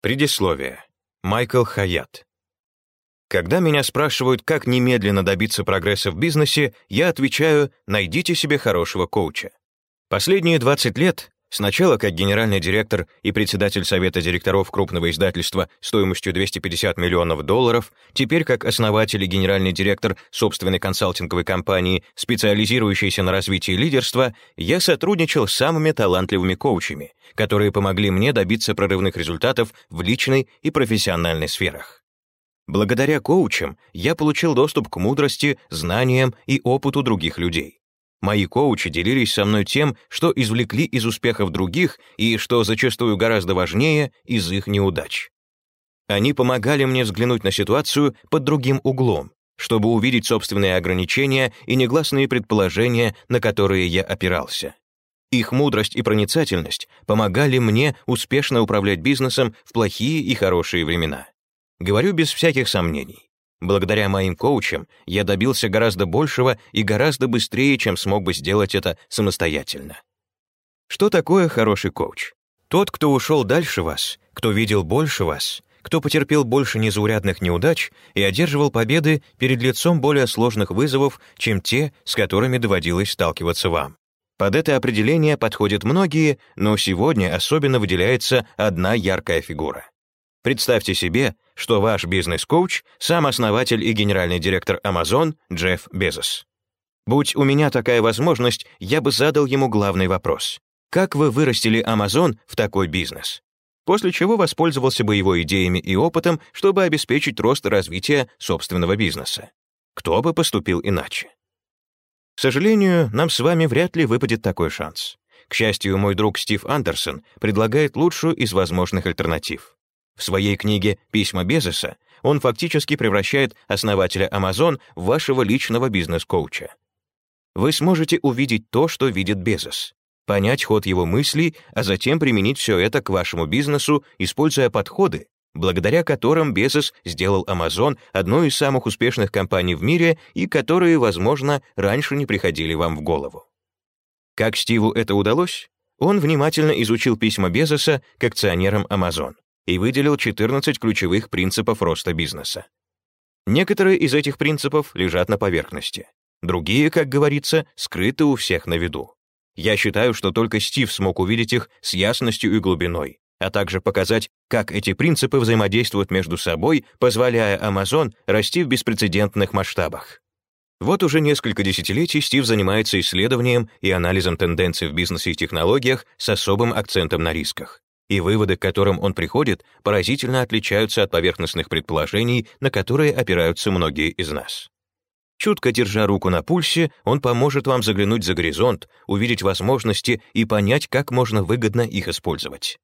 Предисловие. Майкл Хаят. Когда меня спрашивают, как немедленно добиться прогресса в бизнесе, я отвечаю «найдите себе хорошего коуча». Последние 20 лет Сначала как генеральный директор и председатель совета директоров крупного издательства стоимостью 250 миллионов долларов, теперь как основатель и генеральный директор собственной консалтинговой компании, специализирующейся на развитии лидерства, я сотрудничал с самыми талантливыми коучами, которые помогли мне добиться прорывных результатов в личной и профессиональной сферах. Благодаря коучам я получил доступ к мудрости, знаниям и опыту других людей. Мои коучи делились со мной тем, что извлекли из успехов других и, что зачастую гораздо важнее, из их неудач. Они помогали мне взглянуть на ситуацию под другим углом, чтобы увидеть собственные ограничения и негласные предположения, на которые я опирался. Их мудрость и проницательность помогали мне успешно управлять бизнесом в плохие и хорошие времена. Говорю без всяких сомнений. Благодаря моим коучам я добился гораздо большего и гораздо быстрее, чем смог бы сделать это самостоятельно. Что такое хороший коуч? Тот, кто ушел дальше вас, кто видел больше вас, кто потерпел больше незаурядных неудач и одерживал победы перед лицом более сложных вызовов, чем те, с которыми доводилось сталкиваться вам. Под это определение подходят многие, но сегодня особенно выделяется одна яркая фигура. Представьте себе, что ваш бизнес-коуч — сам основатель и генеральный директор Amazon Джефф Безос. Будь у меня такая возможность, я бы задал ему главный вопрос. Как вы вырастили Amazon в такой бизнес? После чего воспользовался бы его идеями и опытом, чтобы обеспечить рост и развитие собственного бизнеса. Кто бы поступил иначе? К сожалению, нам с вами вряд ли выпадет такой шанс. К счастью, мой друг Стив Андерсон предлагает лучшую из возможных альтернатив. В своей книге «Письма Безоса» он фактически превращает основателя Amazon в вашего личного бизнес-коуча. Вы сможете увидеть то, что видит Безос, понять ход его мыслей, а затем применить все это к вашему бизнесу, используя подходы, благодаря которым Безос сделал Amazon одной из самых успешных компаний в мире и которые, возможно, раньше не приходили вам в голову. Как Стиву это удалось? Он внимательно изучил письма Безоса к акционерам Amazon и выделил 14 ключевых принципов роста бизнеса. Некоторые из этих принципов лежат на поверхности. Другие, как говорится, скрыты у всех на виду. Я считаю, что только Стив смог увидеть их с ясностью и глубиной, а также показать, как эти принципы взаимодействуют между собой, позволяя Amazon расти в беспрецедентных масштабах. Вот уже несколько десятилетий Стив занимается исследованием и анализом тенденций в бизнесе и технологиях с особым акцентом на рисках и выводы, к которым он приходит, поразительно отличаются от поверхностных предположений, на которые опираются многие из нас. Чутко держа руку на пульсе, он поможет вам заглянуть за горизонт, увидеть возможности и понять, как можно выгодно их использовать.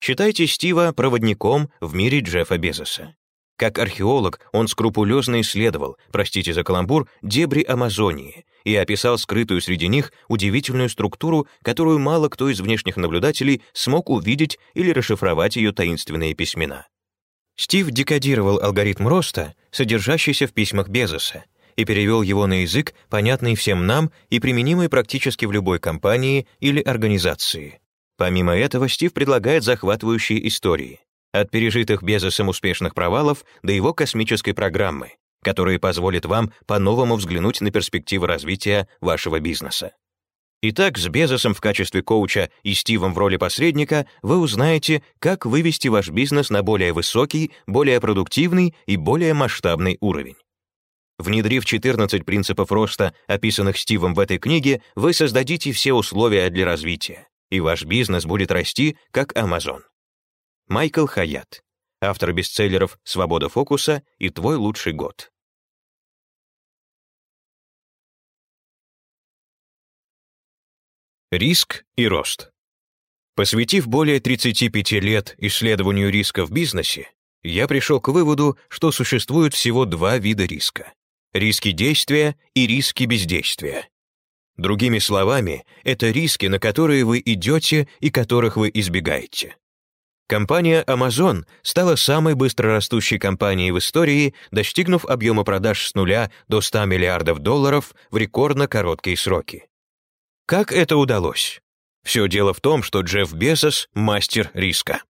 Считайте Стива проводником в мире Джеффа Безоса. Как археолог он скрупулезно исследовал, простите за каламбур, дебри Амазонии и описал скрытую среди них удивительную структуру, которую мало кто из внешних наблюдателей смог увидеть или расшифровать ее таинственные письмена. Стив декодировал алгоритм роста, содержащийся в письмах Безоса, и перевел его на язык, понятный всем нам и применимый практически в любой компании или организации. Помимо этого, Стив предлагает захватывающие истории от пережитых Безосом успешных провалов до его космической программы, которые позволят вам по-новому взглянуть на перспективы развития вашего бизнеса. Итак, с Безосом в качестве коуча и Стивом в роли посредника вы узнаете, как вывести ваш бизнес на более высокий, более продуктивный и более масштабный уровень. Внедрив 14 принципов роста, описанных Стивом в этой книге, вы создадите все условия для развития, и ваш бизнес будет расти, как Amazon. Майкл Хаят, автор бестселлеров «Свобода фокуса» и «Твой лучший год». Риск и рост. Посвятив более 35 лет исследованию риска в бизнесе, я пришел к выводу, что существует всего два вида риска — риски действия и риски бездействия. Другими словами, это риски, на которые вы идете и которых вы избегаете. Компания Amazon стала самой быстрорастущей компанией в истории, достигнув объема продаж с нуля до 100 миллиардов долларов в рекордно короткие сроки. Как это удалось? Все дело в том, что Джефф Безос — мастер риска.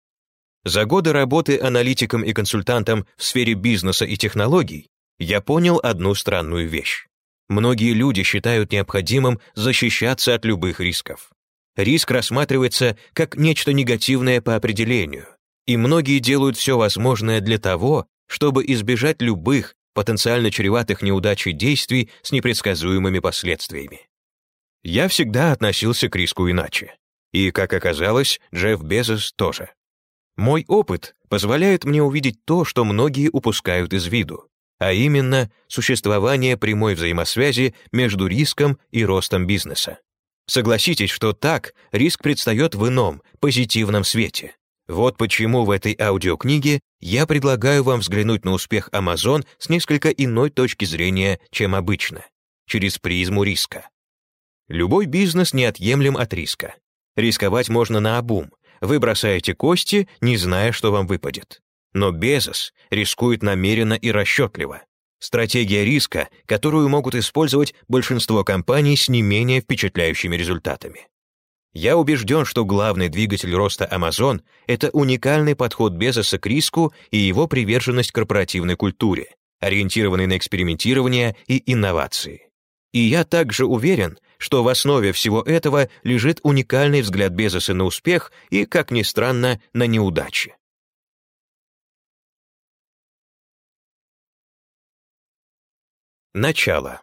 За годы работы аналитиком и консультантом в сфере бизнеса и технологий я понял одну странную вещь. Многие люди считают необходимым защищаться от любых рисков. Риск рассматривается как нечто негативное по определению, и многие делают все возможное для того, чтобы избежать любых потенциально чреватых неудач и действий с непредсказуемыми последствиями. Я всегда относился к риску иначе. И, как оказалось, Джефф Безос тоже. Мой опыт позволяет мне увидеть то, что многие упускают из виду, а именно существование прямой взаимосвязи между риском и ростом бизнеса. Согласитесь, что так риск предстает в ином, позитивном свете. Вот почему в этой аудиокниге я предлагаю вам взглянуть на успех Amazon с несколько иной точки зрения, чем обычно, через призму риска. Любой бизнес неотъемлем от риска. Рисковать можно на обум. Вы бросаете кости, не зная, что вам выпадет. Но Безос рискует намеренно и расчетливо. Стратегия риска, которую могут использовать большинство компаний с не менее впечатляющими результатами. Я убежден, что главный двигатель роста Amazon — это уникальный подход Безоса к риску и его приверженность корпоративной культуре, ориентированной на экспериментирование и инновации. И я также уверен, что в основе всего этого лежит уникальный взгляд Безоса на успех и, как ни странно, на неудачи. Начало.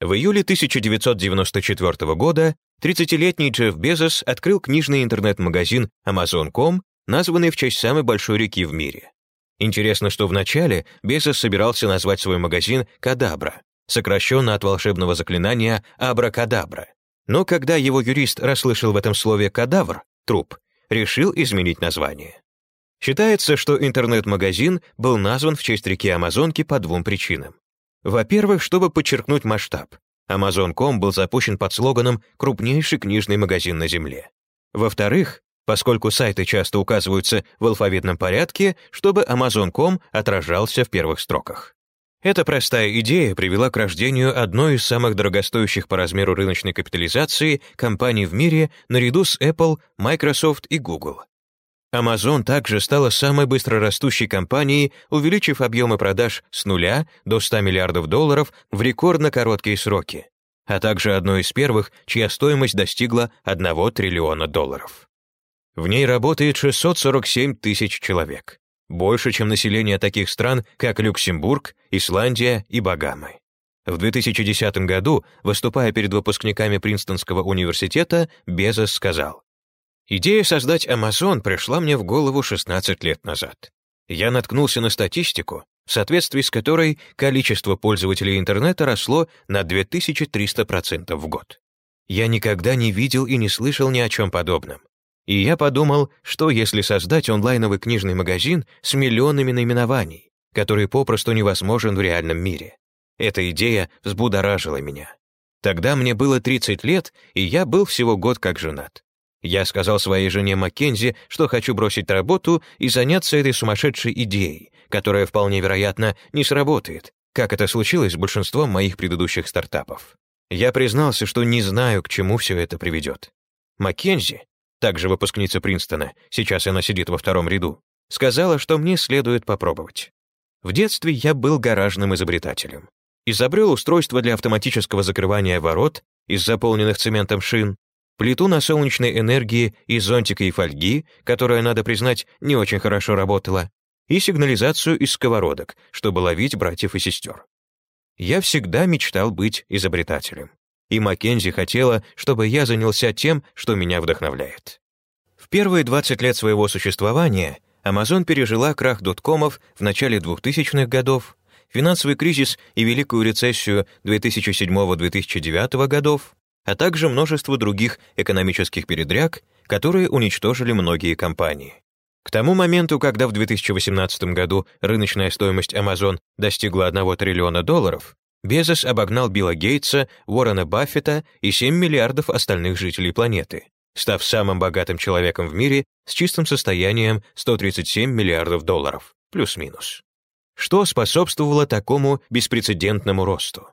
В июле 1994 года 30-летний Джефф Безос открыл книжный интернет-магазин Amazon.com, названный в честь самой большой реки в мире. Интересно, что вначале Безос собирался назвать свой магазин «Кадабра», сокращенно от волшебного заклинания «Абракадабра». Но когда его юрист расслышал в этом слове «кадавр» — труп, решил изменить название. Считается, что интернет-магазин был назван в честь реки Амазонки по двум причинам. Во-первых, чтобы подчеркнуть масштаб. Amazon.com был запущен под слоганом «крупнейший книжный магазин на Земле». Во-вторых, поскольку сайты часто указываются в алфавитном порядке, чтобы Amazon.com отражался в первых строках. Эта простая идея привела к рождению одной из самых дорогостоящих по размеру рыночной капитализации компаний в мире наряду с Apple, Microsoft и Google. Amazon также стала самой быстрорастущей компанией, увеличив объемы продаж с нуля до 100 миллиардов долларов в рекордно короткие сроки, а также одной из первых, чья стоимость достигла 1 триллиона долларов. В ней работает 647 тысяч человек, больше, чем население таких стран, как Люксембург, Исландия и Багамы. В 2010 году, выступая перед выпускниками Принстонского университета, Безос сказал, Идея создать Amazon пришла мне в голову 16 лет назад. Я наткнулся на статистику, в соответствии с которой количество пользователей интернета росло на 2300% в год. Я никогда не видел и не слышал ни о чем подобном. И я подумал, что если создать онлайновый книжный магазин с миллионами наименований, который попросту невозможен в реальном мире. Эта идея взбудоражила меня. Тогда мне было 30 лет, и я был всего год как женат. Я сказал своей жене Маккензи, что хочу бросить работу и заняться этой сумасшедшей идеей, которая вполне вероятно не сработает, как это случилось с большинством моих предыдущих стартапов. Я признался, что не знаю, к чему все это приведет. Маккензи, также выпускница Принстона, сейчас она сидит во втором ряду, сказала, что мне следует попробовать. В детстве я был гаражным изобретателем. Изобрел устройство для автоматического закрывания ворот из заполненных цементом шин, плиту на солнечной энергии из зонтика и фольги, которая, надо признать, не очень хорошо работала, и сигнализацию из сковородок, чтобы ловить братьев и сестер. Я всегда мечтал быть изобретателем. И Маккензи хотела, чтобы я занялся тем, что меня вдохновляет. В первые 20 лет своего существования Amazon пережила крах доткомов в начале 2000-х годов, финансовый кризис и великую рецессию 2007-2009 годов, а также множество других экономических передряг, которые уничтожили многие компании. К тому моменту, когда в 2018 году рыночная стоимость Amazon достигла 1 триллиона долларов, Безос обогнал Билла Гейтса, Уоррена Баффета и 7 миллиардов остальных жителей планеты, став самым богатым человеком в мире с чистым состоянием 137 миллиардов долларов, плюс-минус. Что способствовало такому беспрецедентному росту?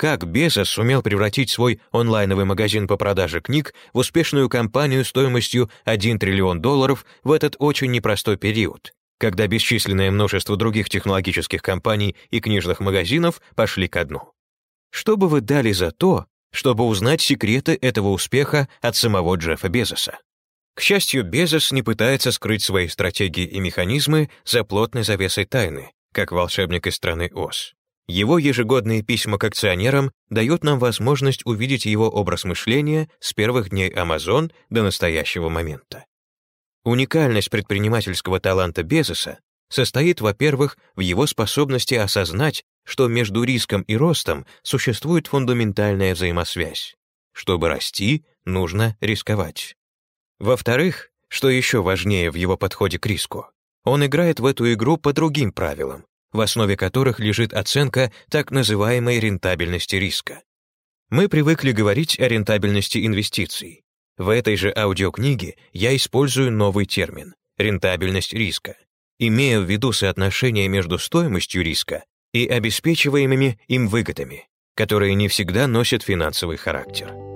Как Безос сумел превратить свой онлайновый магазин по продаже книг в успешную компанию стоимостью 1 триллион долларов в этот очень непростой период, когда бесчисленное множество других технологических компаний и книжных магазинов пошли ко дну. Что бы вы дали за то, чтобы узнать секреты этого успеха от самого Джеффа Безоса? К счастью, Безос не пытается скрыть свои стратегии и механизмы за плотной завесой тайны, как волшебник из страны Оз. Его ежегодные письма к акционерам дают нам возможность увидеть его образ мышления с первых дней Amazon до настоящего момента. Уникальность предпринимательского таланта Безоса состоит, во-первых, в его способности осознать, что между риском и ростом существует фундаментальная взаимосвязь. Чтобы расти, нужно рисковать. Во-вторых, что еще важнее в его подходе к риску, он играет в эту игру по другим правилам, в основе которых лежит оценка так называемой рентабельности риска. Мы привыкли говорить о рентабельности инвестиций. В этой же аудиокниге я использую новый термин — рентабельность риска, имея в виду соотношение между стоимостью риска и обеспечиваемыми им выгодами, которые не всегда носят финансовый характер.